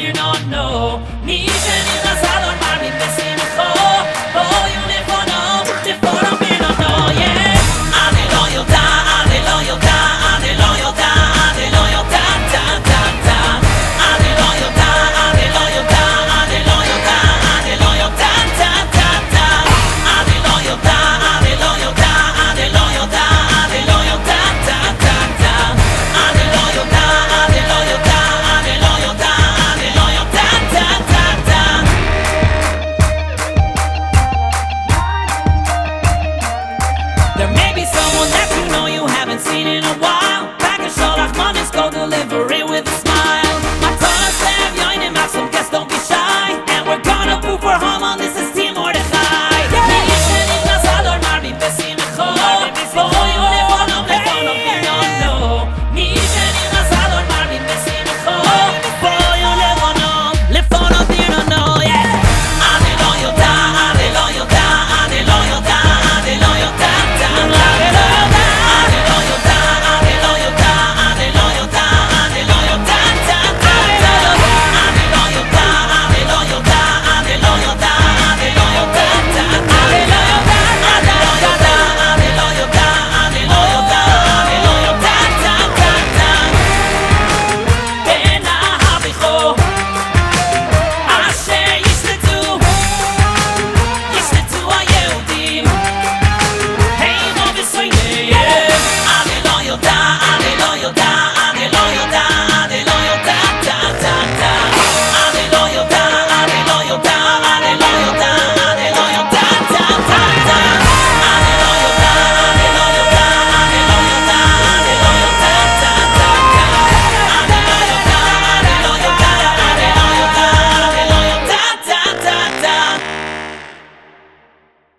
you don't know. Me There may be someone that you know you haven't seen in a while. Package all our money, go deliver it with a smile. My son, I'm and my some guests don't be shy. And we're gonna poop for home.